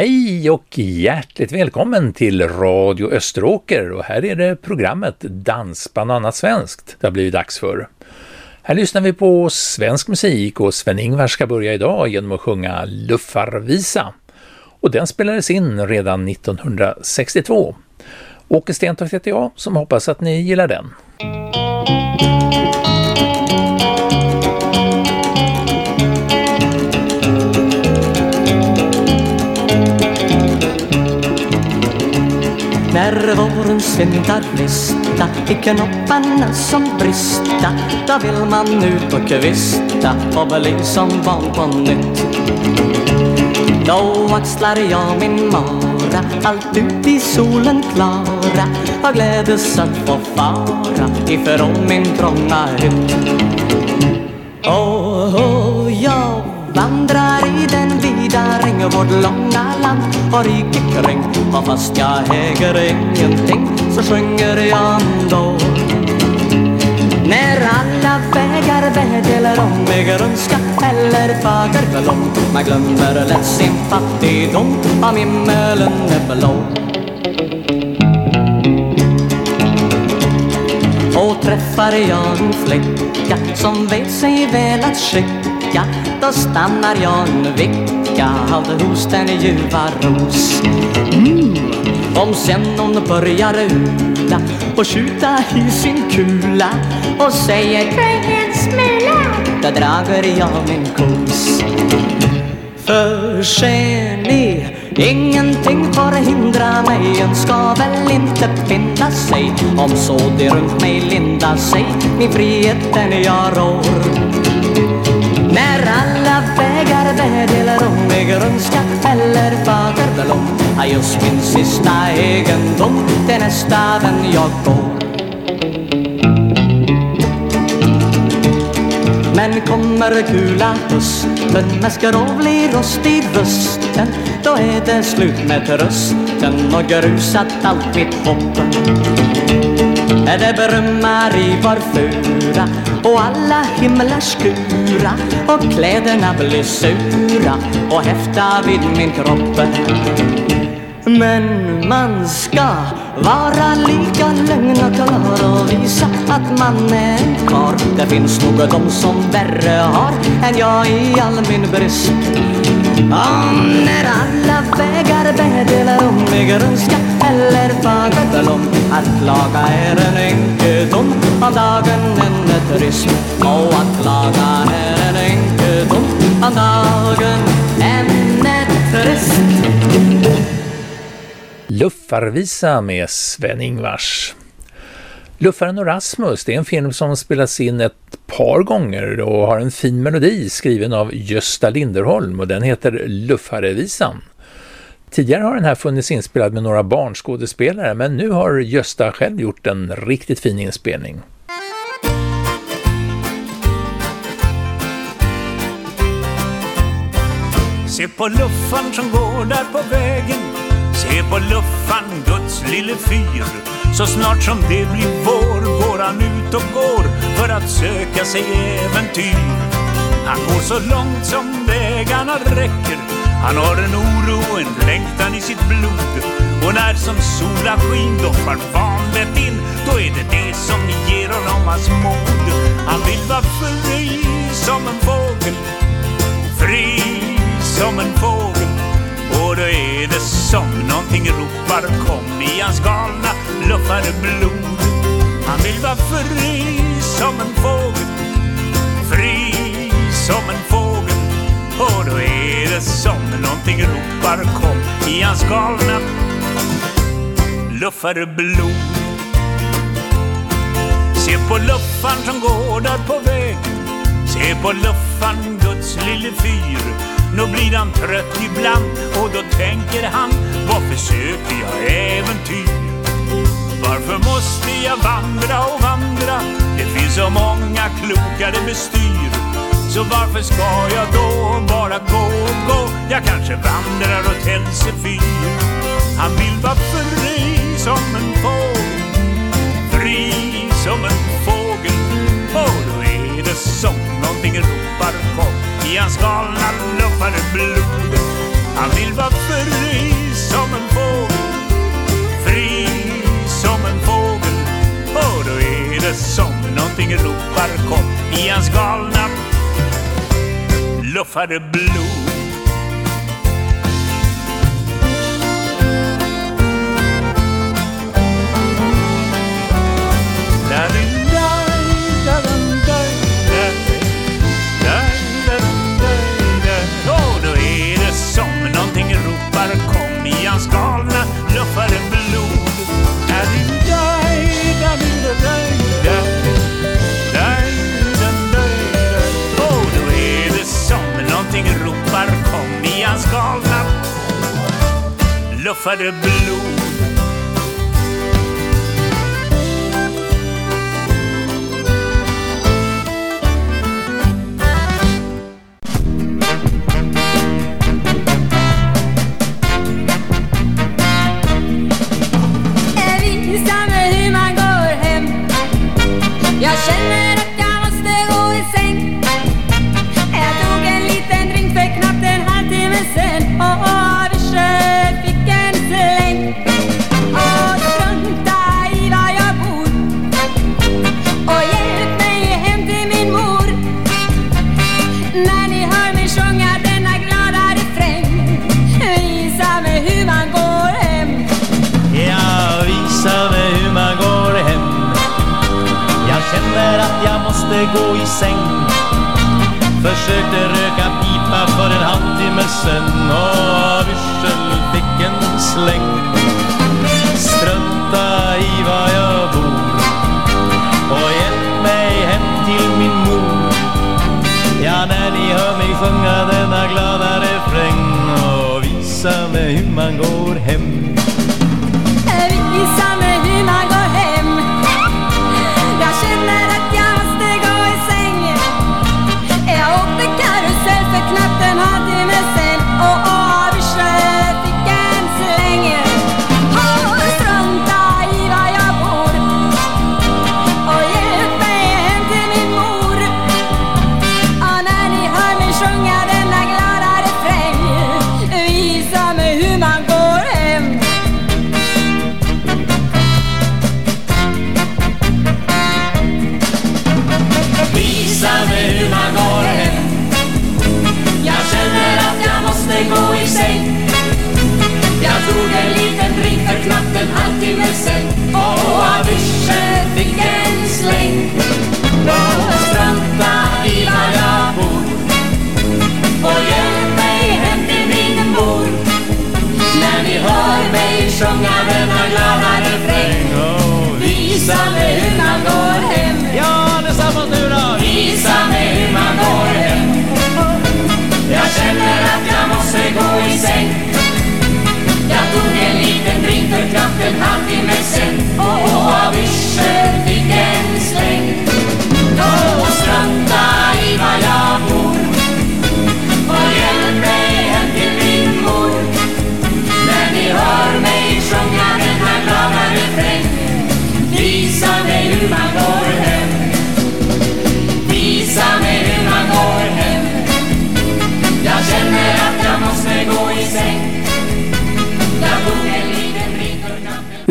Hej och hjärtligt välkommen till Radio Österåker och här är det programmet Dansband och annat svenskt det har blivit dags för. Här lyssnar vi på svensk musik och Sven-Ingvar ska börja idag genom att sjunga Luffarvisa. Och den spelades in redan 1962. Åke Stentoft heter jag som hoppas att ni gillar den. När vårens vindar rista i knopparna som brista Då vill man ut och kvista och bli som barn på nytt. Då axlar jag min mara allt ut i solen klara och glädes att få fara ifrån min trånga hytt. Oh, oh, jag vandrar vårt långa land. Och riket kring och fast jag äger ingenting så sjunger jag ändå. När alla vägar väder om med grönska eller fager blom Man glömmer lätt sin fattigdom om himmelen är blå Och träffar jag en flicka som vet sig väl att skicka Då stannar jag en vecka av hos den ljuva ros. Mm. Om sen hon börjar ula och skjuta i sin kula och säger en smula Då drager jag min kos. För ser ni Ingenting får hindra mig. En ska väl inte finna sig. Om så det runt mig linda sig Min frihet den jag rår. När alla vägar vädelar om med grönska eller fagerblom Är just min sista egendom till nästa vän jag går Men kommer kula hösten med skrovlig rost i rösten Då är det slut med trösten och grusat allt mitt hopp. Det brummar i vår fura och alla himlar skura Och kläderna blir sura och häfta vid min kropp. Men man ska vara lika lugn och klar och visa att man är en Det finns nog de som värre har än jag i all min brist. Om när alla vägar meddelar om med grönska eller fagerblom Att klaga är en ynkedom om dagen en turism Och att klaga är en ynkedom om dagen en är trist Luffarvisa med Sven-Ingvars. Luffaren och Rasmus det är en film som spelas in ett par gånger och har en fin melodi skriven av Gösta Linderholm och den heter Luffarevisan. Tidigare har den här funnits inspelad med några barnskådespelare men nu har Gösta själv gjort en riktigt fin inspelning. Se på luffaren som går där på vägen Se på luffan, Guds lille fyr så snart som det blir vår går han ut och går för att söka sig äventyr. Han går så långt som vägarna räcker. Han har en oro, och en längtan i sitt blod. Och när som sola skin doppar vanvett in Då är det det som ger honom hans mod. Han vill vara fri som en fågel. Fri som en fågel och då är det som någonting ropar kom i hans galna luffade blod. Han vill vara fri som en fågel Fri som en fågel. Och då är det som någonting ropar kom i hans galna luffade blod. Se på luffan som går där på vägen Se på luffan, Guds lille fyr nu blir han trött ibland och då tänker han Varför söker jag äventyr? Varför måste jag vandra och vandra? Det finns så många klokare bestyr Så varför ska jag då bara gå och gå? Jag kanske vandrar åt Hälsefyr Han vill vara fri som en fågel Fri som en fågel Och då är det som någonting ropar kom i hans galna luffade blod. Han vill vara fri som en fågel. Fri som en fågel. Och då är det som någonting ropar. Kom. I hans galna luffade blod. Luffade blod en halvtimme sen Och av yrsel fick en släng. Och strunta i var jag bor. Och hjälp mig hem till min mor. När ni hör mig sjunga denna glada refräng. Visa mig hur man går hem. Ja, allesammans nu då! Visa mig hur man går hem. Jag känner att jag måste gå i säng. Jag tog en liten drink för knappt en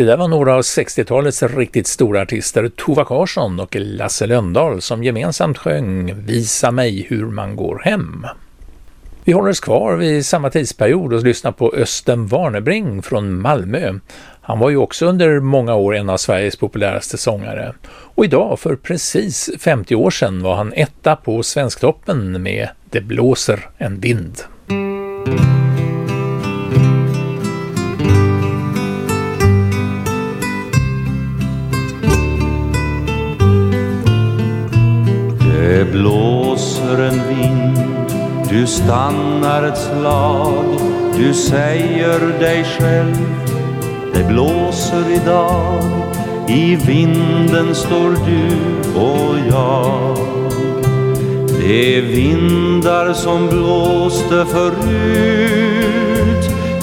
Det där var några av 60-talets riktigt stora artister, Tova Karsson och Lasse Lönndahl, som gemensamt sjöng Visa mig hur man går hem. Vi håller oss kvar vid samma tidsperiod och lyssnar på Östen Warnerbring från Malmö. Han var ju också under många år en av Sveriges populäraste sångare. Och idag, för precis 50 år sedan, var han etta på Svensktoppen med Det blåser en vind. Det blåser en vind, du stannar ett slag, du säger dig själv, det blåser idag, i vinden står du och jag. De vindar som blåste förut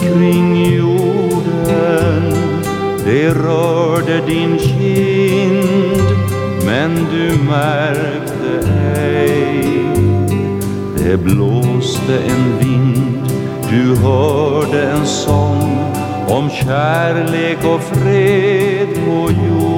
kring jorden, de rörde din kind men du märkte det blåste en vind, du hörde en sång om kärlek och fred på jorden.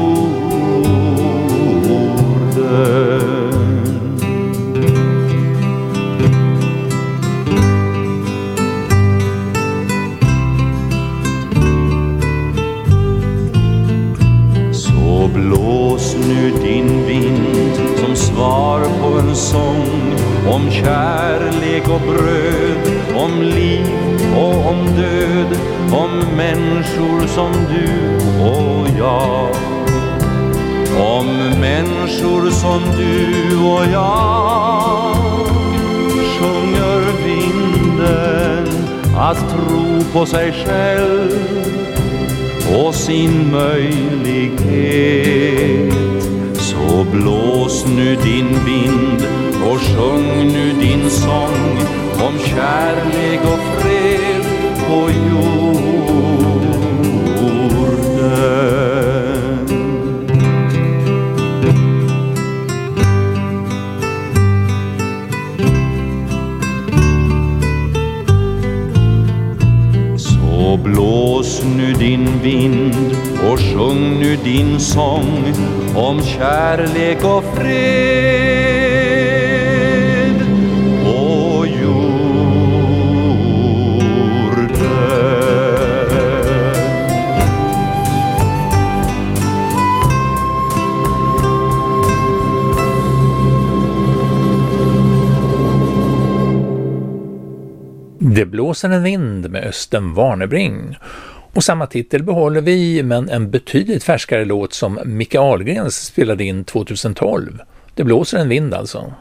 Så blås nu din vind som svar på en sång om kärlek och bröd, om liv och om död, om människor som du och jag. Om människor som du och jag sjunger vinden att tro på sig själv och sin möjlighet. Så blås nu din vind och sjung nu din sång om kärlek och fred på jorden. Så blås nu din vind och sjung nu din sång om kärlek och fred blåser en vind med Östen Warnerbring. Och samma titel behåller vi, men en betydligt färskare låt som Micke Ahlgrens spelade in 2012. Det blåser en vind alltså.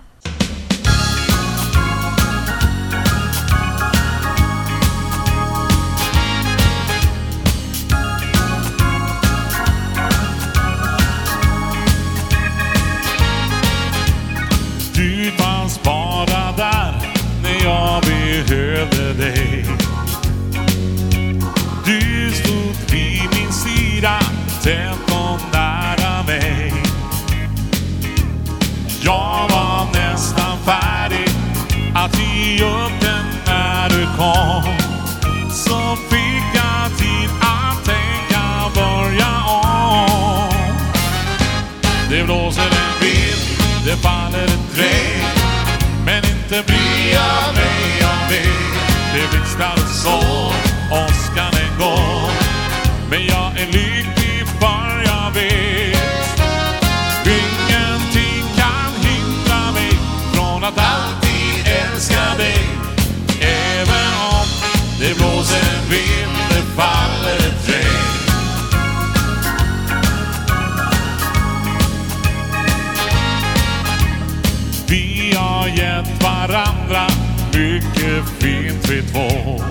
Varandra mycket fint vi två.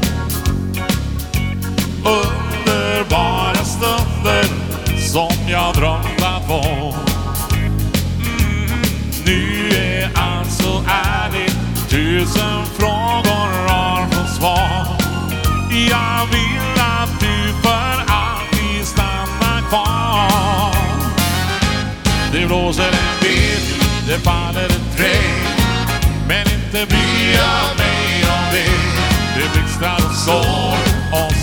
Underbara stunder som jag drömt att få. Mm, nu är allt så ärligt, tusen frågor har fått svar. Jag vill att du för alltid stannar kvar. Det blåser en vind, det faller ett regn men inte blir jag mig av det Det blixtrar och slår,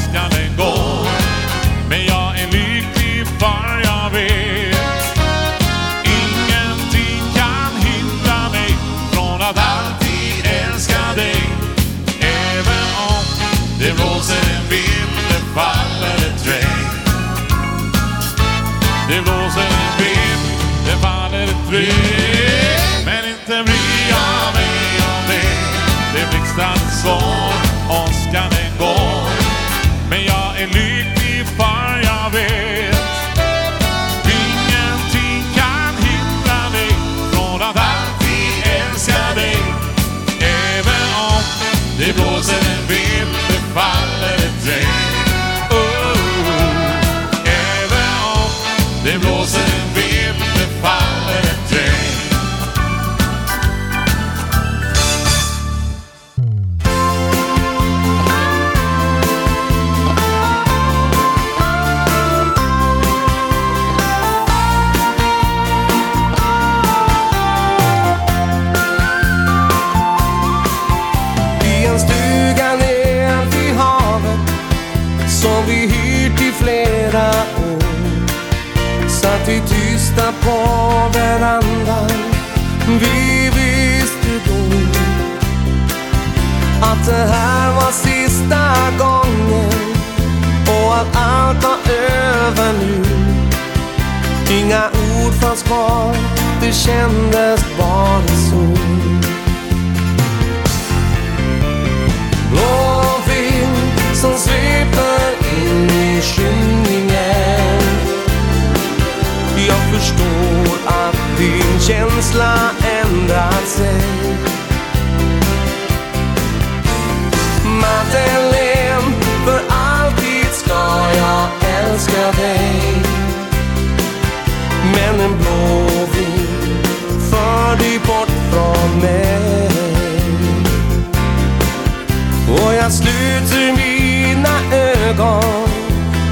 alltid tysta på verandan Vi visste då att det här var sista gången och att allt var över nu. Inga ord fanns kvar, det kändes bara så. Blå vind som sveper in i skymningen jag förstår att din känsla ändrat sig. Madeleine, för alltid ska jag älska dig. Men en blå vind för dig bort från mig. Och jag sluter mina ögon.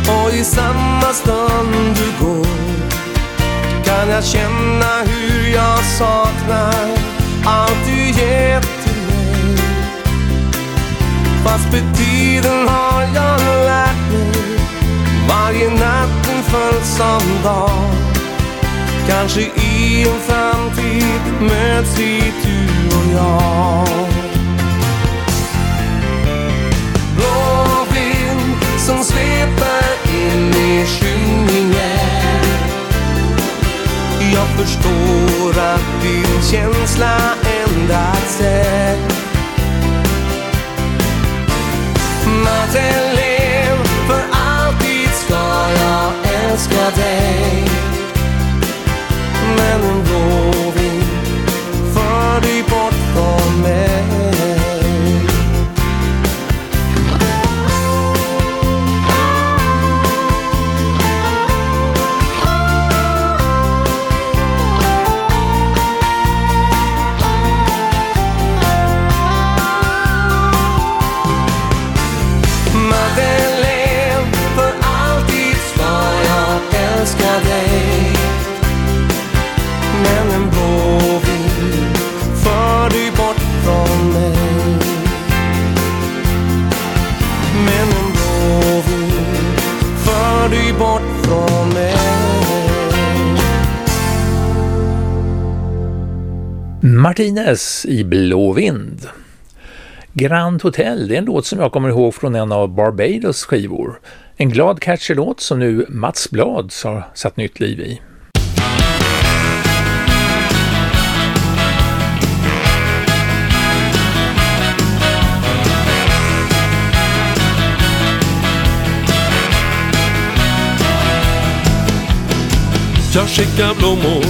Och i samma stund du går kan jag känna hur jag saknar allt du gett till mig. Fast med tiden har jag lärt mig varje natt en följsam dag. Kanske i en framtid möts vi du och jag. blå vind som sveper in i skymningen jag förstår att din känsla ändrat sig. Madeleine, för alltid ska jag älska dig. Men en blå för dig bort från mig. Martinez i Blå vind. Grand Hotel, det är en låt som jag kommer ihåg från en av Barbados skivor. En glad catchy låt som nu Mats Blad har satt nytt liv i. Jag skickar blommor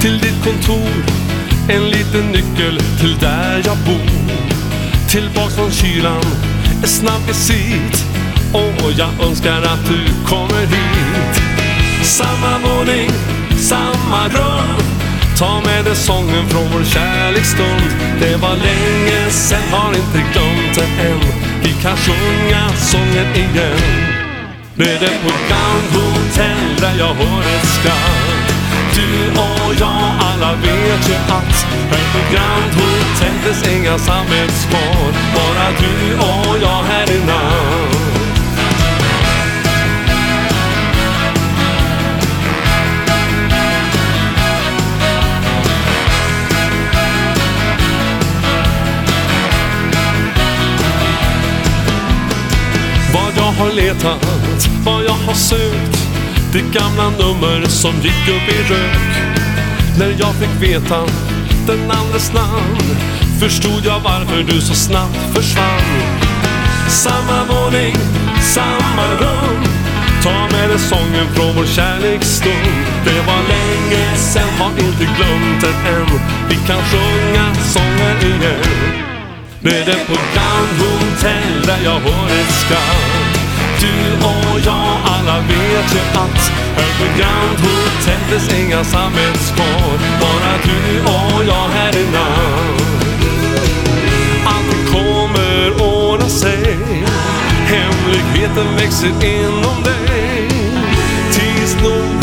till ditt kontor en liten nyckel till där jag bor. Tillbaks från kylan, en snabb visit. Och jag önskar att du kommer hit. Samma våning, samma rum Ta med dig sången från vår kärleksstund. Det var länge sen, har inte glömt det än. Vi kan sjunga sången igen. Nere på Grand Hotel där jag hör ett skratt Du och jag, alla vet ju att Här på Grand Hotel finns inga samvetskval Bara du och jag här i natt Vad jag har letat, vad jag har sökt Det gamla nummer som gick upp i rök. När jag fick veta den andres namn Förstod jag varför du så snabbt försvann. Samma våning, samma rum Ta med dig sången från vår kärleksstund. Det var länge sen, har inte glömt den än. Vi kan sjunga sången igen. Nere på Grand Hotel där jag hör skall. skratt du och jag, alla vet ju att Här på Hotel finns inga samvetskval Bara du och jag här i Allt kommer ordna sig. Hemligheten växer inom dig. Tills nog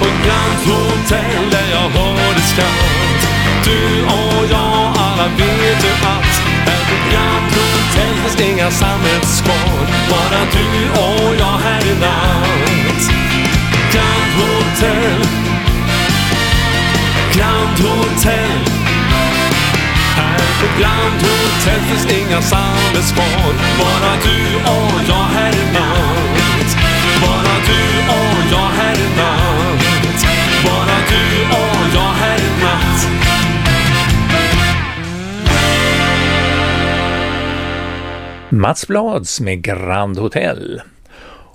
På Grand Hotel där jag hörde skratt Du och jag, alla vet ju att här på Grand Hotel finns inga samhällsbarn Bara du och jag här i natt Grand Hotel Grand Hotel Här på Grand Hotel finns inga samhällsbarn Bara du och jag här i natt Bara du och jag här i natt Mats Blads med Grand Hotel.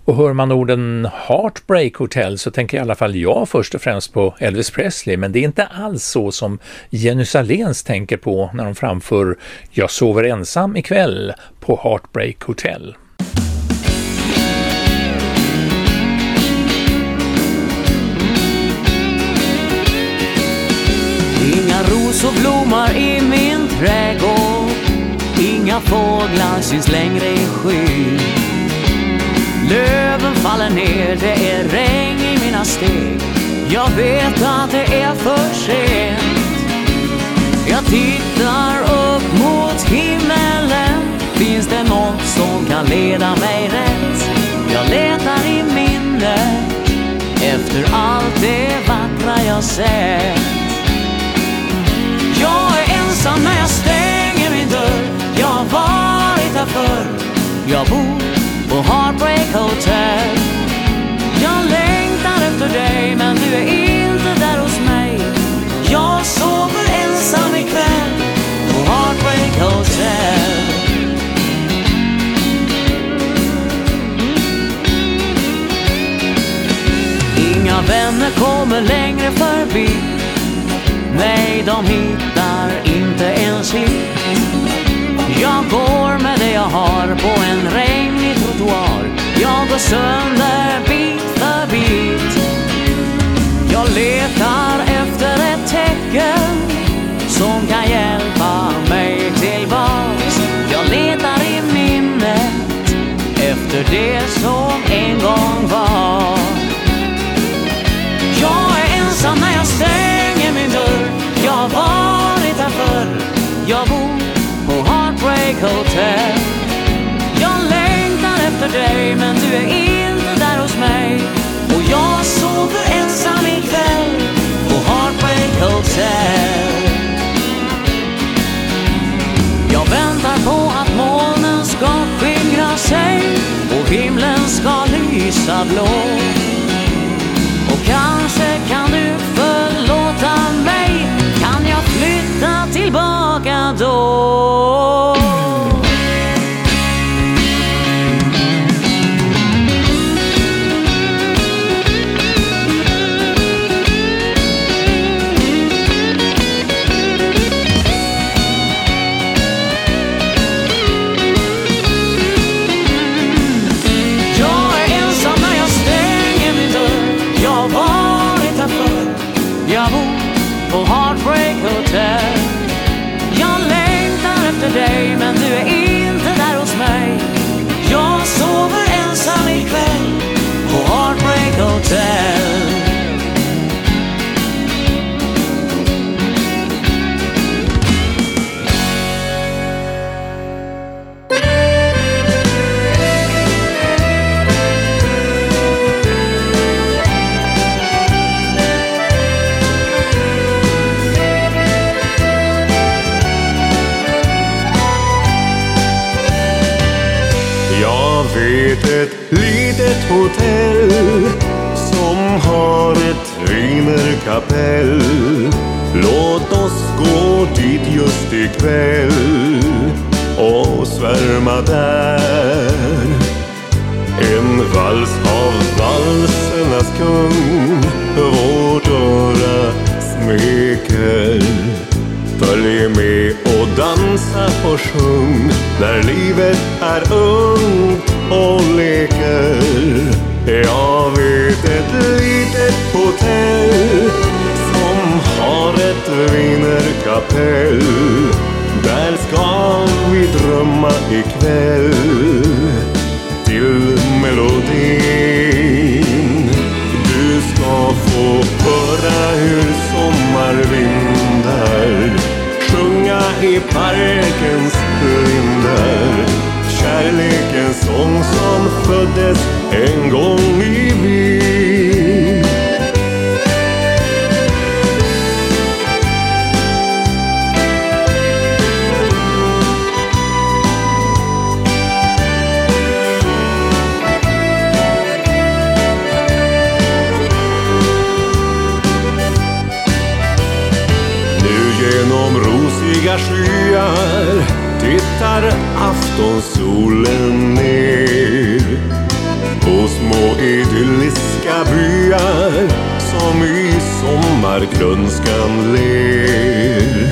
Och hör man orden Heartbreak Hotel så tänker i alla fall jag först och främst på Elvis Presley, men det är inte alls så som Jenny Saléns tänker på när de framför Jag sover ensam ikväll på Heartbreak Hotel. Inga rosor blommar i min trädgård Inga fåglar syns längre i skyn. Löven faller ner, det är regn i mina steg. Jag vet att det är för sent. Jag tittar upp mot himmelen. Finns det något som kan leda mig rätt? Jag letar i minnet. Efter allt det vackra jag sett. Jag är ensam när jag ställer varit Jag bor på Heartbreak Hotel. Jag längtar efter dig men du är inte där hos mig. Jag sover ensam ikväll på Heartbreak Hotel. Inga vänner kommer längre förbi. Nej, de hittar inte ens hit jag går med det jag har på en regnig trottoar. Jag går sönder bit för bit. Jag letar efter ett tecken som kan hjälpa mig tillbaks Jag letar i minnet efter det som en gång var. Hotell. Jag längtar efter dig men du är inte där hos mig. Och jag sover ensam ikväll på Heartbreak Hotel. Jag väntar på att molnen ska skingra sig och himlen ska lysa blå. Hotell som har ett wienerkapell. Låt oss gå dit just ikväll och svärma där. En vals av valsernas kung vårt öra smeker. Följ med och dansa och sjung när livet är ungt och leker. Jag vet ett litet hotell som har ett wienerkapell. Där ska vi drömma ikväll till melodin. Du ska få i parkens lindar Kärlekens sång som föddes en gång dagar tittar aftonsolen ner på små idylliska byar som i sommargrönskan ler.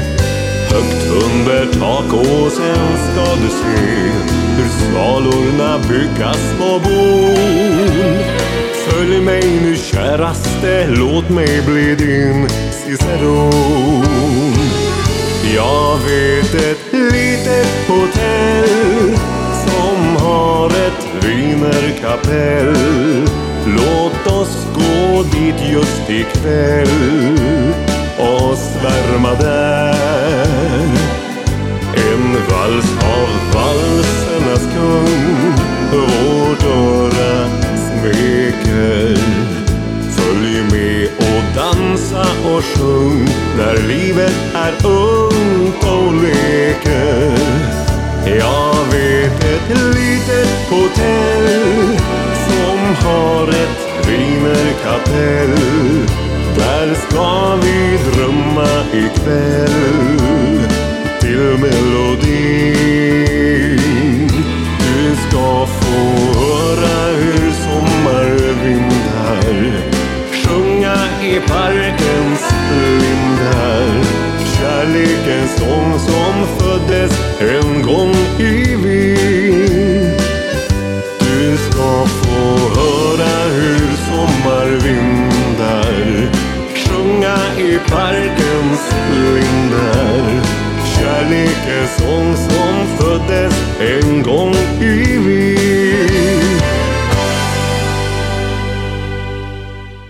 Högt under takåsen ska du se hur svalorna bygga små bon. Följ mig nu käraste, låt mig bli din ciceron. Jag vet ett litet hotell som har ett wienerkapell. Låt oss gå dit just ikväll och svärma där. En vals av valsernas kung vårt öra smeker. Dansa och sjung när livet är ungt och leker. Jag vet ett litet hotell som har ett wienerkapell. Där ska vi drömma ikväll till melodin. Du ska få höra hur sommar i parkens lindar. Kärlekens sång som föddes en gång i Wien. Du ska få höra hur sommarvindar sjunga i parkens lindar. Kärlekens sång som föddes en gång i Wien.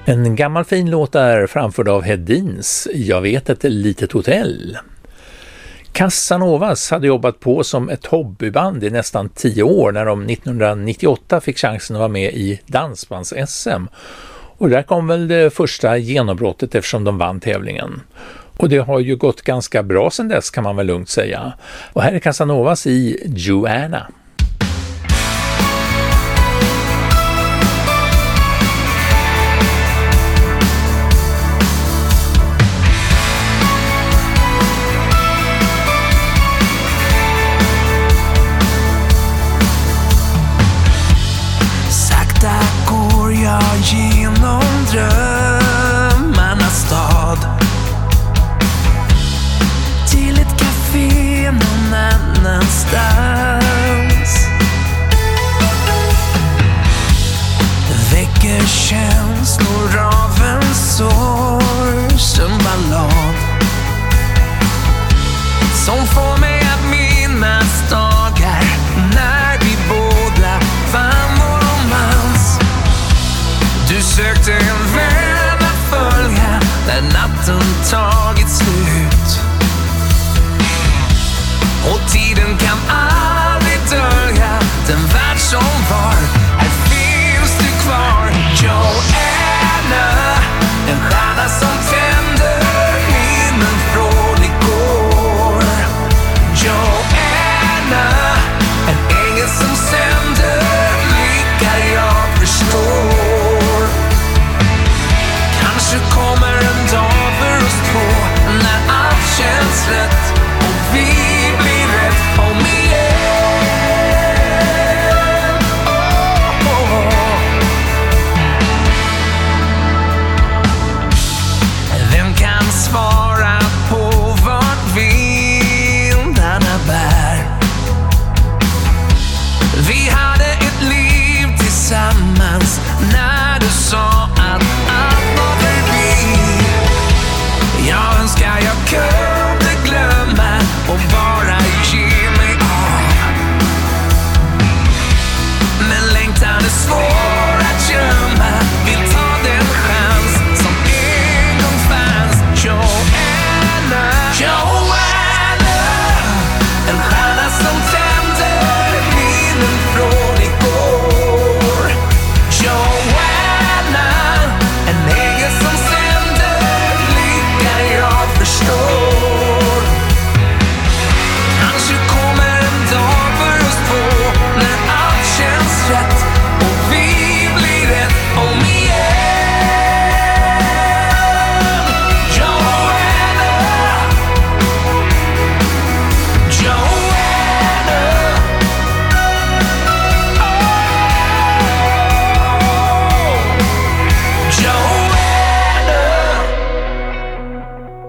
En gammal fin låt är framförd av Hedins Jag vet ett litet hotell. Casanovas hade jobbat på som ett hobbyband i nästan tio år när de 1998 fick chansen att vara med i Dansbands-SM. Och där kom väl det första genombrottet eftersom de vann tävlingen. Och det har ju gått ganska bra sedan dess kan man väl lugnt säga. Och här är Casanovas i Joanna. Går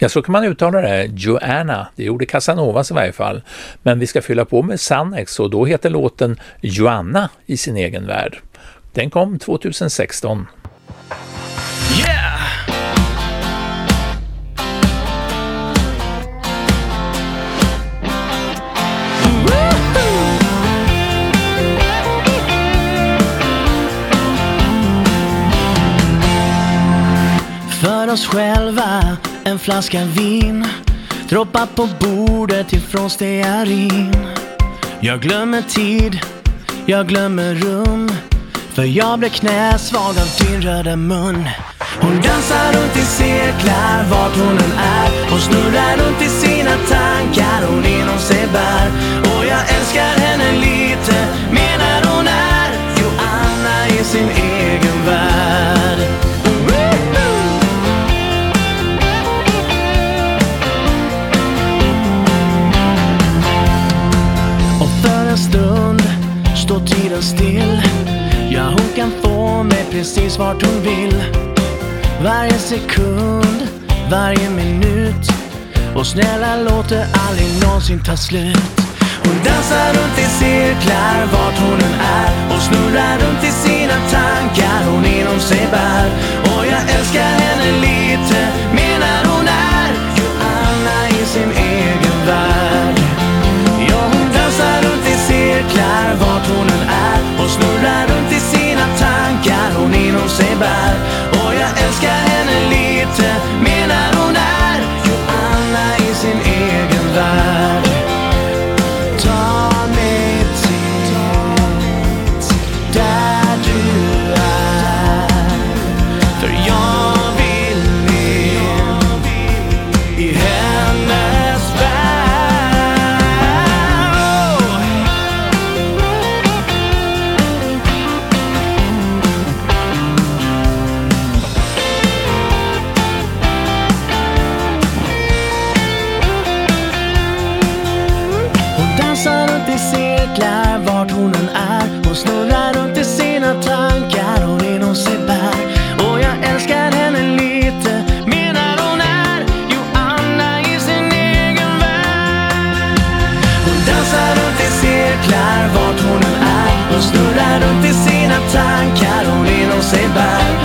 Ja, så kan man uttala det. Joanna. Det gjorde Casanovas i varje fall. Men vi ska fylla på med Sannex och då heter låten Joanna i sin egen värld. Den kom 2016. Yeah! För oss själva en flaska vin Droppar på bordet ifrån stearin. Jag glömmer tid, jag glömmer rum För jag blir knäsvag av din röda mun. Hon dansar runt i cirklar vart hon än är. Hon snurrar runt i sina tankar hon inom sig bär. Och jag älskar henne lite mer när hon är Joanna i sin egen still. Ja, hon kan få mig precis vart hon vill. Varje sekund, varje minut. Och snälla låt det aldrig någonsin ta slut. Hon dansar runt i cirklar vart hon än är. Och snurrar runt i sina tankar hon inom sig bär. Och jag älskar henne lite mer när hon är Joanna i sin egen värld. Ja, hon dansar runt i cirklar vart hon än sig bär. Och jag älskar snurrar runt i sina tankar hon inom sig bär.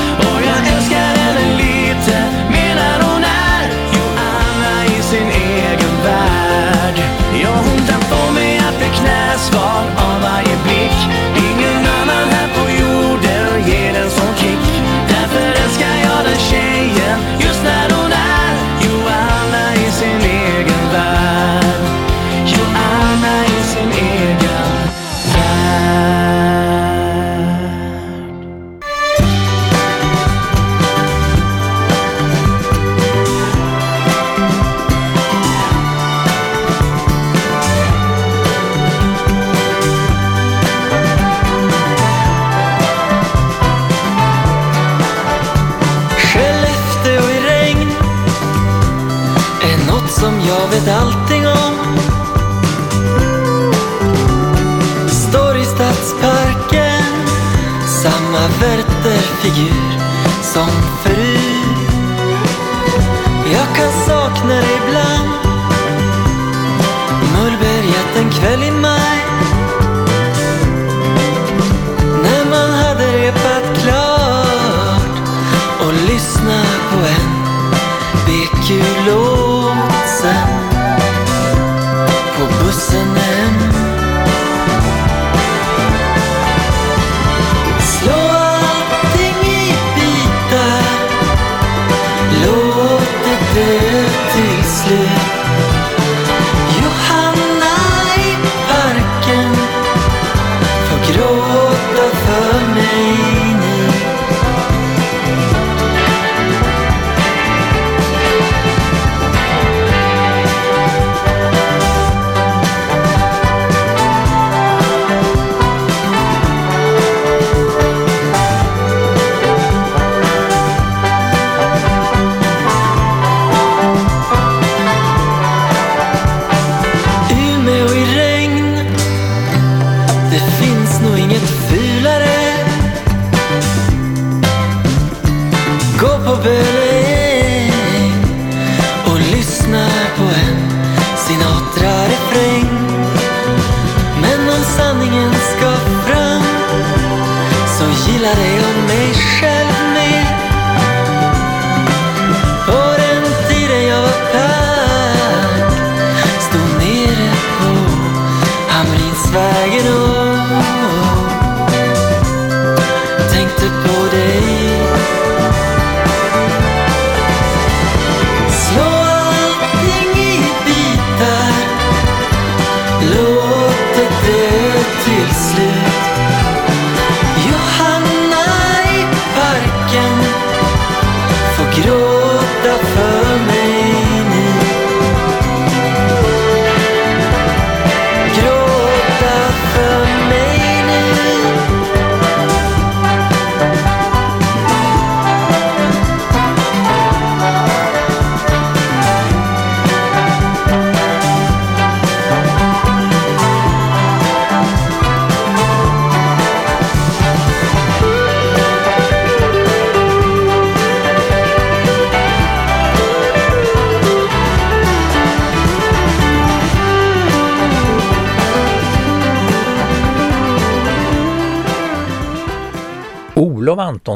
Gå på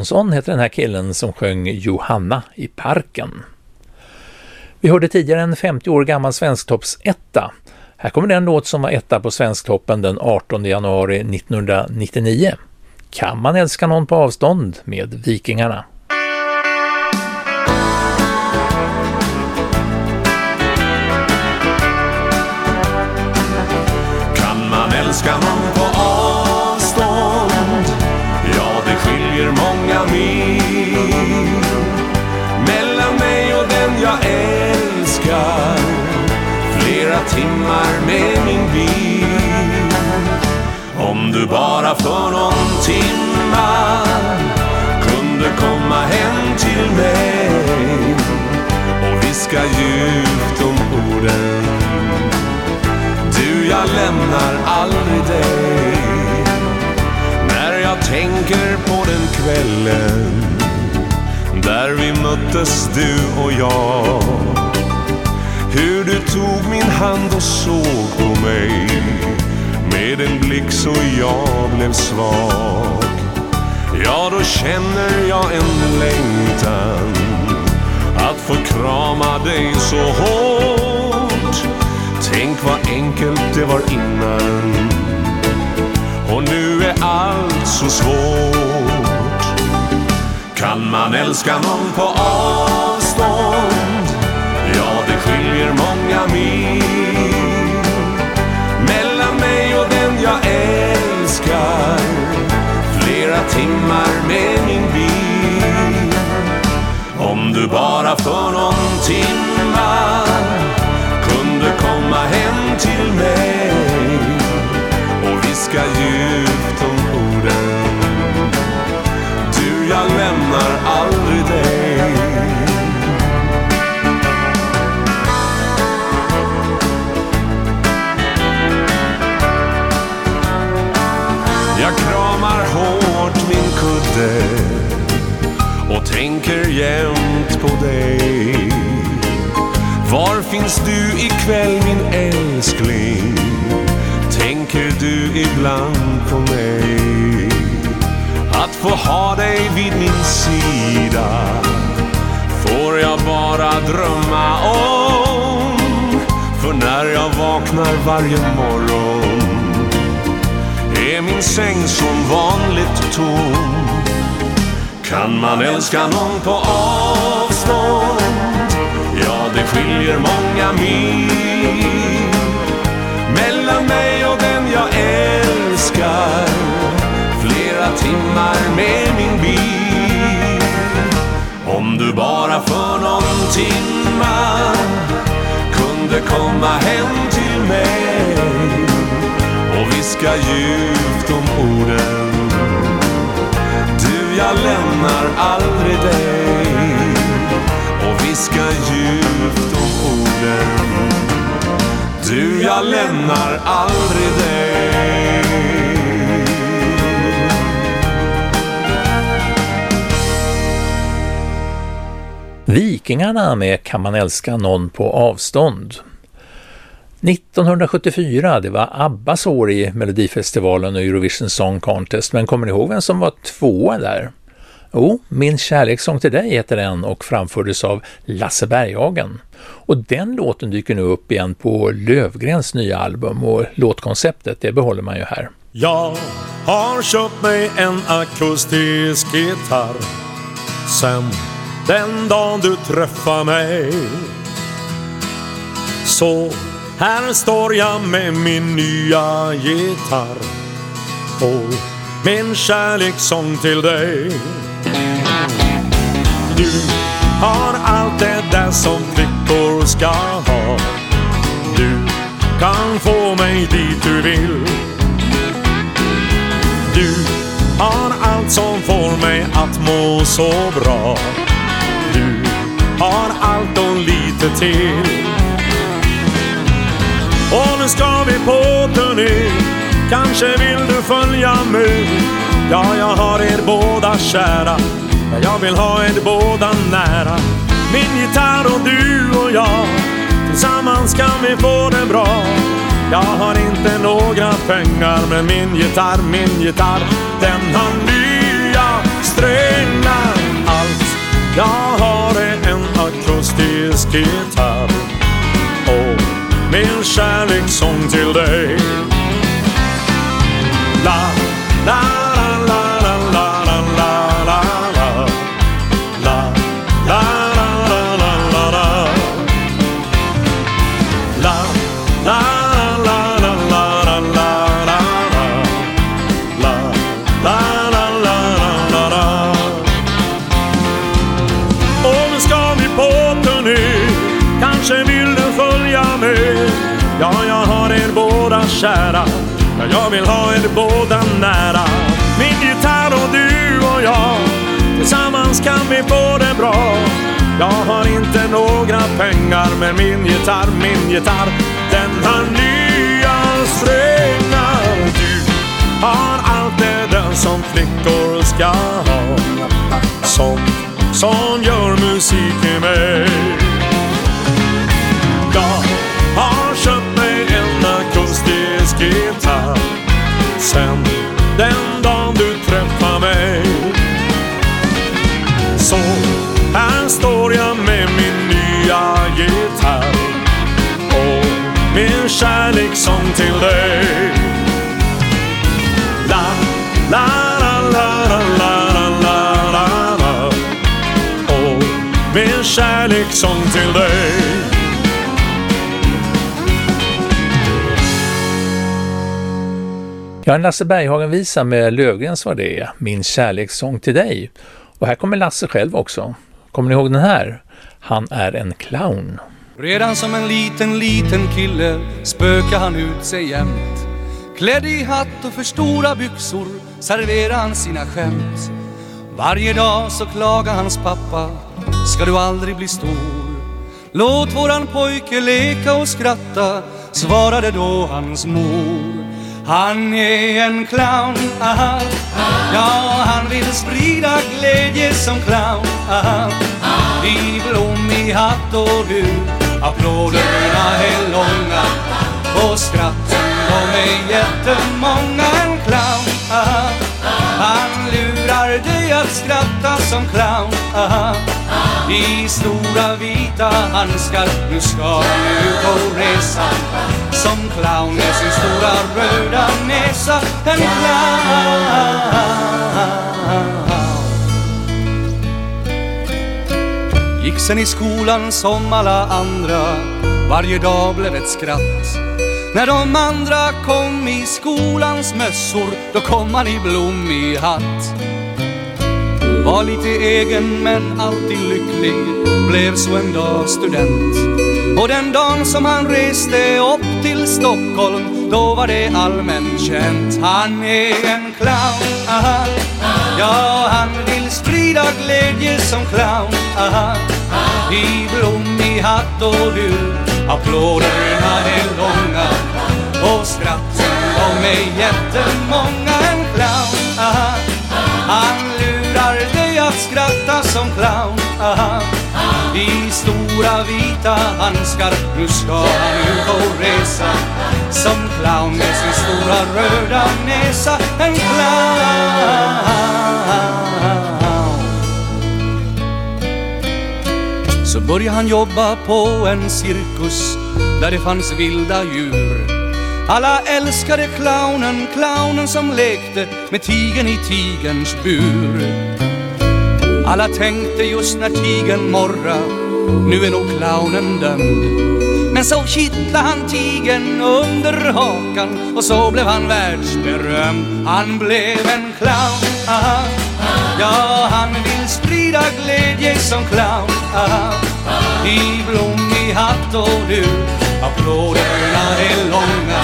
Antonsson heter den här killen som sjöng Johanna i parken. Vi hörde tidigare en 50 år gammal Svensktoppsetta. Här kommer den låt som var etta på Svensktoppen den 18 januari 1999. Kan man älska någon på avstånd med Vikingarna? Kan man älska någon du bara för någon timma. Kunde komma hem till mig. Och viska djupt om orden. Du, jag lämnar aldrig dig. När jag tänker på den kvällen. Där vi möttes du och jag. Hur du tog min hand och såg på mig. Med en blick så jag blev svag. Ja, då känner jag en längtan Att få krama dig så hårt. Tänk vad enkelt det var innan. Och nu är allt så svårt. Kan man älska någon på avstånd? Ja, det skiljer många mil. Älskar Flera timmar med min bil. Om du bara för någon timma kunde komma hem till mig och viska djupt om orden Du, jag lämnar aldrig dig. Tänker jämt på dig var finns du ikväll min älskling? Tänker du ibland på mig? Att få ha dig vid min sida får jag bara drömma om. För när jag vaknar varje morgon är min säng som vanligt tom. Kan man älska någon på avstånd? Ja, det skiljer många mil Mellan mig och den jag älskar. Flera timmar med min bil. Om du bara för någon timma Kunde komma hem till mig Och viska djupt om orden jag lämnar aldrig dig. Och viskar djupt om orden. Du, jag lämnar aldrig dig. Vikingarna med Kan man älska någon på avstånd? 1974, det var Abbas år i Melodifestivalen och Eurovision Song Contest, men kommer ni ihåg vem som var tvåa där? Jo, Min kärlekssång till dig heter den och framfördes av Lasse Berghagen. Och den låten dyker nu upp igen på Lövgrens nya album och låtkonceptet det behåller man ju här. Jag har köpt mig en akustisk gitarr Sen den dagen du träffar mig Så här står jag med min nya gitarr Och min kärlekssång till dig. Du har allt det där som flickor ska ha. Du kan få mig dit du vill. Du har allt som får mig att må så bra. Du har allt och lite till. Och nu ska vi på turné. Kanske vill du följa med? Ja, jag har er båda kära. Ja, jag vill ha er båda nära. Min gitarr och du och jag Tillsammans kan vi få det bra. Jag har inte några pengar Men min gitarr, min gitarr Den har nya strängar. Allt. Jag har är en akustisk gitarr kärlekssång till dig. Jag vill ha er båda nära. Min gitarr och du och jag. Tillsammans kan vi få det bra. Jag har inte några pengar Men min gitarr, min gitarr Den har nya strängar Du har allt det där som flickor ska ha. Sånt som gör musik i mig Ja, en Lasse Berghagen-visa med Lövgrens var det, Min kärlekssång till dig. Och här kommer Lasse själv också. Kommer ni ihåg den här? Han är en clown. Redan som en liten, liten kille spökar han ut sig jämt. Klädd i hatt och för stora byxor serverar han sina skämt. Varje dag så klagar hans pappa, ska du aldrig bli stor? Låt våran pojke leka och skratta, svarade då hans mor. Han är en clown, aha. ja han vill sprida glädje som clown. Aha. I blommig hatt och du, applåderna är långa och skratten de är jättemånga. Att skratta som clown. Aha. I stora vita handskar, nu ska han ut och resa som clown med sin stora röda näsa. En clown. Gick sen i skolan som alla andra, varje dag blev ett skratt. När de andra kom i skolans mössor, då kom han i blommig hatt. Var lite egen men alltid lycklig, blev så en dag student. Och den dagen som han reste upp till Stockholm, då var det allmänt känt. Han är en clown, aha. ja han vill sprida glädje som clown. Aha. I blommig hatt och du, applåderna är långa och skratten de är jättemånga. En clown, aha. han att skratta som clown. Aha. I stora vita handskar, nu ska han ut och resa som clown med sin stora röda näsa. En clown. Så började han jobba på en cirkus där det fanns vilda djur. Alla älskade clownen, clownen som lekte med tigen i tigerns bur. Alla tänkte just när tigern morra, nu är nog clownen dömd. Men så kittlade han tigern under hakan och så blev han världsberömd. Han blev en clown, aha. ja han vill sprida glädje som clown. Aha. I blommig hatt och du, applåderna är långa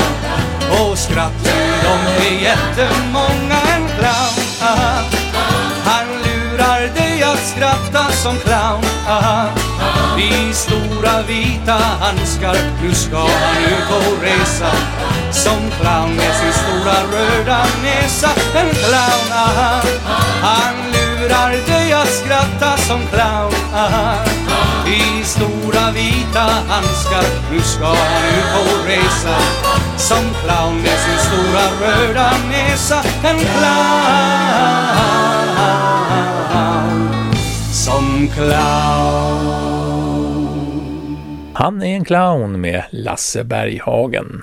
och skratten de är jättemånga. En clown, aha att skratta som clown. Aha. I stora vita handskar, nu ska han ut och resa som clown med sin stora röda näsa. En clown, aha. han lurar dig att skratta som clown. Aha. I stora vita handskar, nu ska han ut och resa som clown med sin stora röda näsa. En clown som clown Han är en clown med Lasse Berghagen.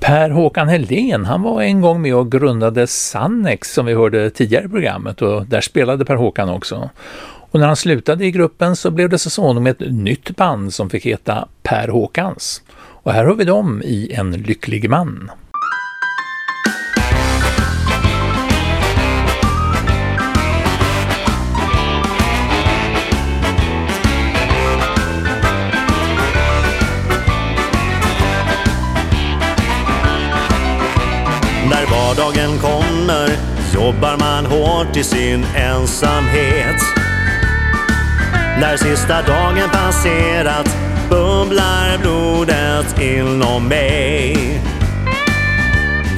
Per Håkan Helén, han var en gång med och grundade Sannex som vi hörde tidigare i programmet och där spelade Per Håkan också. Och när han slutade i gruppen så blev det så småningom ett nytt band som fick heta Per Håkans. Och här har vi dem i En lycklig man. Vardagen kommer jobbar man hårt i sin ensamhet. När sista dagen passerat bubblar blodet inom mig.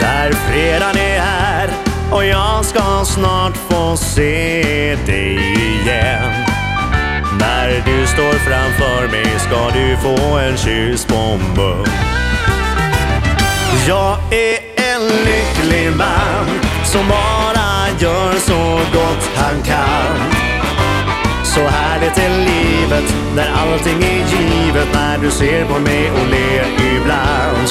Där fredagen är här och jag ska snart få se dig igen. När du står framför mig ska du få en kyss på mun. Jag är lycklig man som bara gör så gott han kan. Så härligt är livet när allting är givet när du ser på mig och ler ibland.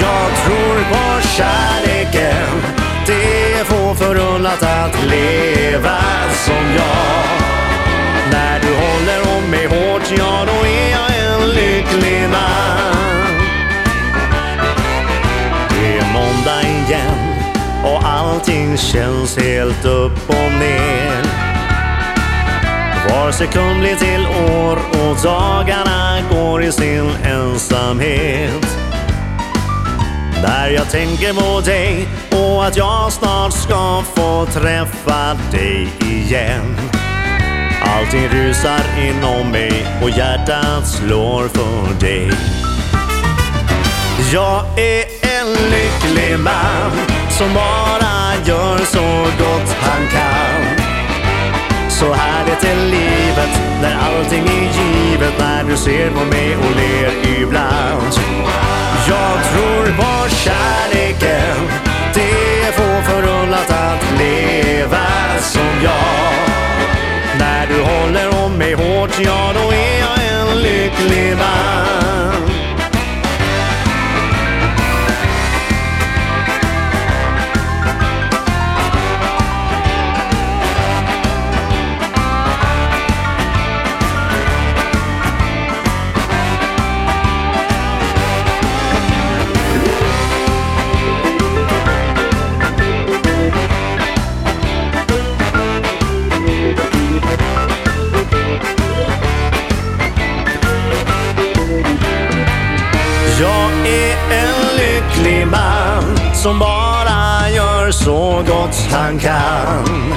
Jag tror på kärleken, det är få förunnat att leva som jag. När du håller om mig hårt, ja då är jag en lycklig man. Och allting känns helt upp och ner. Var sekund blir till år och dagarna går i sin ensamhet. När jag tänker på dig och att jag snart ska få träffa dig igen. Allting rusar inom mig och hjärtat slår för dig. Jag är en lycklig man som bara gör så gott han kan. Så härligt är livet när allting är givet när du ser på mig och ler ibland. Jag tror på kärleken, det är få förunnat att leva som jag. När du håller om mig hårt, ja då är jag en lycklig man. Som bara gör så gott han kan.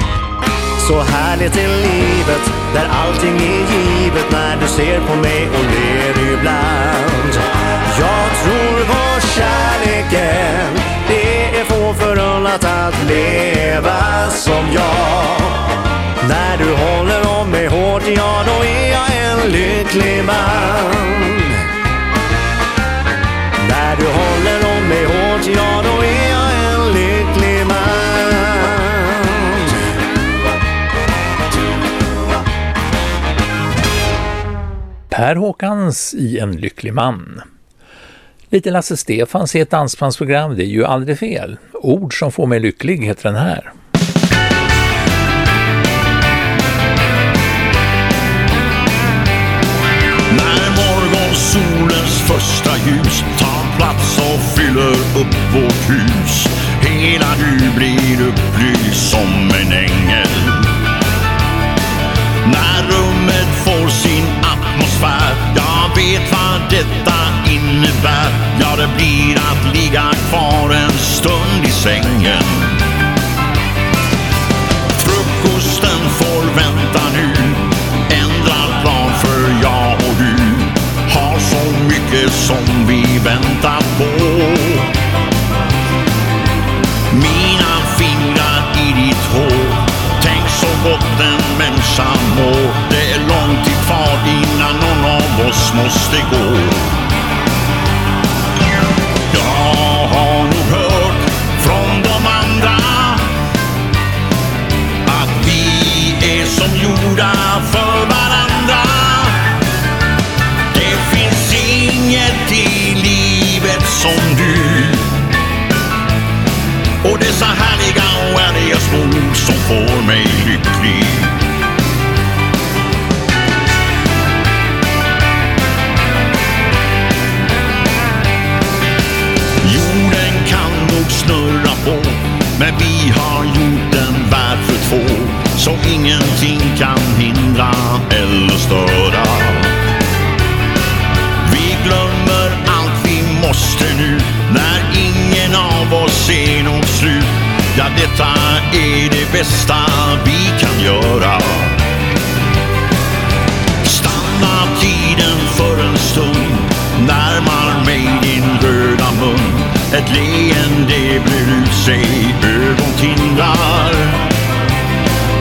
Så härligt är livet där allting är givet när du ser på mig och ler ibland. Jag tror på kärleken, det är få förunnat att leva som jag. När du håller om mig hårt, ja då är jag en lycklig man. Per Håkans i En lycklig man. Lite Lasse Stefans i ett dansbandsprogram, det är ju aldrig fel. Ord som får mig lycklig heter den här. När morgonsolens första ljus tar plats och fyller upp vårt hus Hela du blir upplyst som en ängel När rummet atmosfär. Jag vet vad detta innebär. Ja, det blir att ligga kvar en stund i sängen. Frukosten får vänta nu. Ändrad plan för jag och du. Har så mycket som vi väntar på. annars måste gå. Jag har nog hört från de andra att vi är som gjorda för varandra. Det finns inget i livet som du och dessa härliga och ärliga små som får mig lycklig. Men vi har gjort den värd för två Så ingenting kan hindra eller störa. Vi glömmer allt vi måste nu När ingen av oss ser något slut. Ja, detta är det bästa vi kan göra. Stanna tiden för en stund Närmar mig din röda mun. Ett leende blir ut sig ögontindrar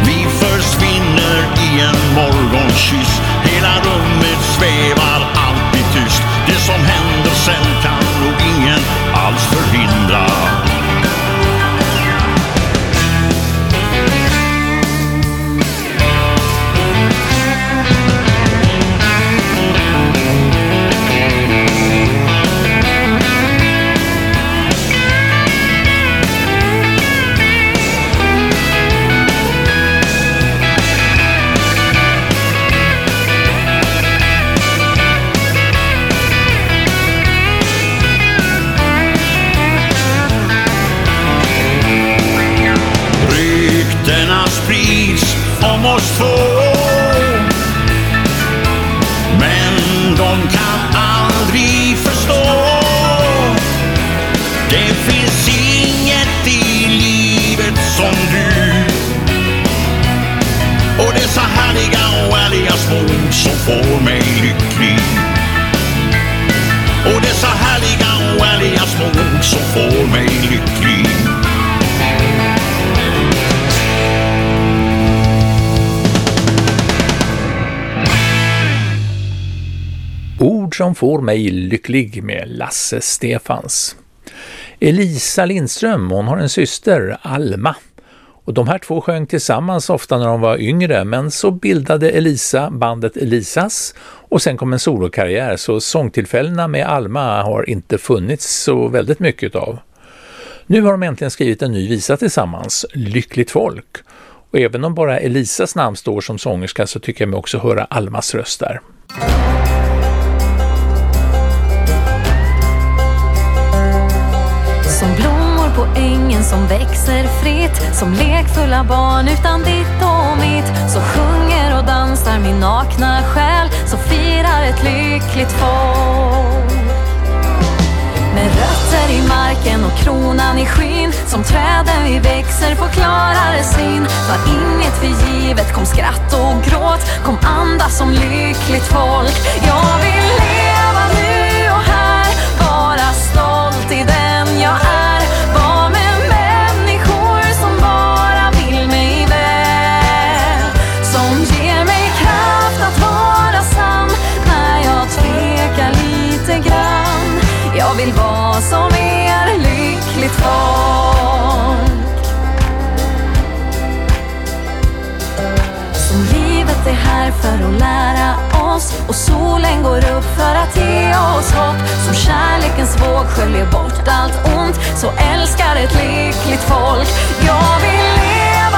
Vi försvinner i en morgonkyss. Ord som får mig lycklig med Lasse Stefans. Elisa Lindström, hon har en syster, Alma. Och de här två sjöng tillsammans ofta när de var yngre, men så bildade Elisa bandet Elisas och sen kom en solokarriär, så sångtillfällena med Alma har inte funnits så väldigt mycket av. Nu har de äntligen skrivit en ny visa tillsammans, Lyckligt folk. Och även om bara Elisas namn står som sångerska så tycker jag mig också höra Almas röst där. Som växer fritt. Som lekfulla barn utan ditt och mitt. Så sjunger och dansar min nakna själ. Så firar ett lyckligt folk. Med rötter i marken och kronan i skyn Som träden vi växer får klarare syn Var inget för givet, kom skratt och gråt. Kom andas som lyckligt folk. Jag vill leva för att lära oss. Och solen går upp för att ge oss hopp. Som kärlekens våg sköljer bort allt ont. Så älskar ett lyckligt folk. Jag vill leva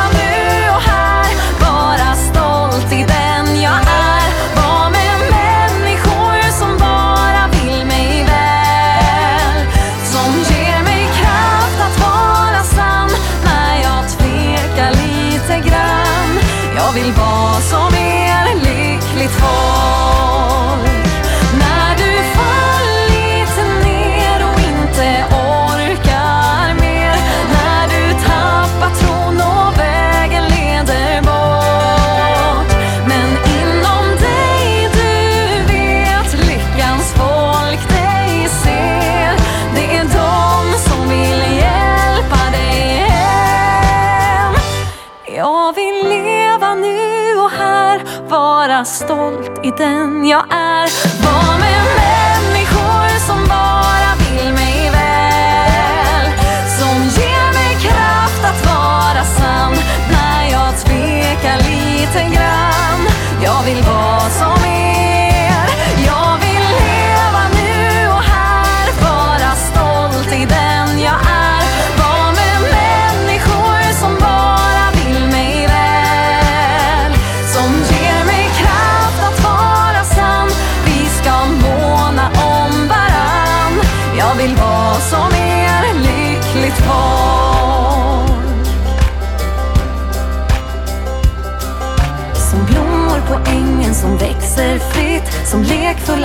i den jag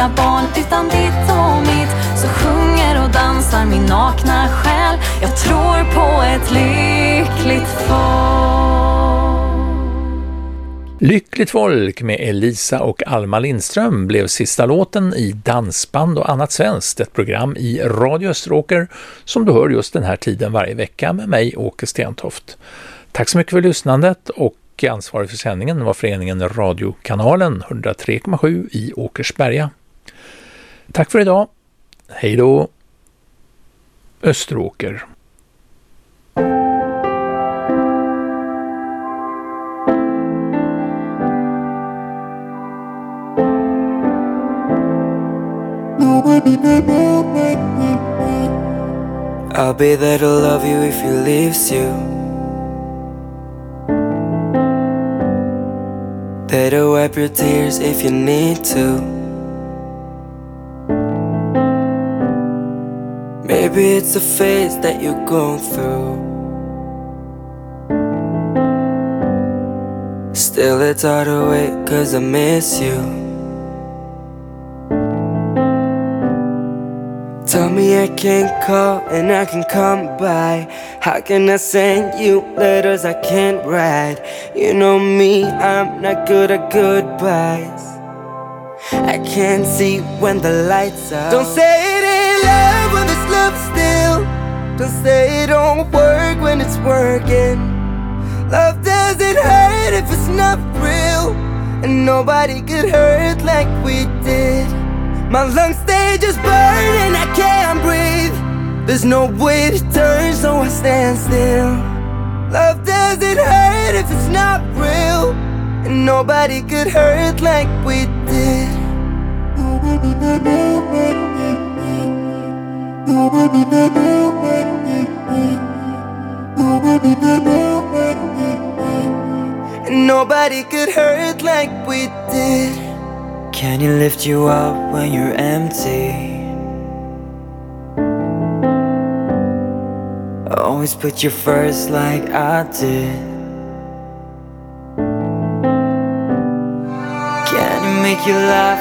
lilla barn utan ditt och mitt Så sjunger och dansar min nakna själ Jag tror på ett lyckligt folk Lyckligt folk med Elisa och Alma Lindström blev sista låten i Dansband och annat svenskt, ett program i Radio Österåker som du hör just den här tiden varje vecka med mig, Åke Stentoft. Tack så mycket för lyssnandet och ansvarig för sändningen var föreningen Radiokanalen 103,7 i Åkersberga. Tack för idag. Hej då! Österåker. I'll be there to love you if he leaves you. There to wipe your tears if you need to. It's a phase that you're going through. Still, it's hard to wait, cause I miss you. Tell me I can't call and I can come by. How can I send you letters I can't write? You know me, I'm not good at goodbyes. I can't see when the lights are. Don't say it ain't love when there's love still. Say it don't work when it's working. Love doesn't hurt if it's not real. And nobody could hurt like we did. My lungs they just burn and I can't breathe. There's no way to turn, so I stand still. Love doesn't hurt if it's not real, and nobody could hurt like we did. Nobody could hurt like we did. Can you lift you up when you're empty? Always put you first like I did. Can you make you laugh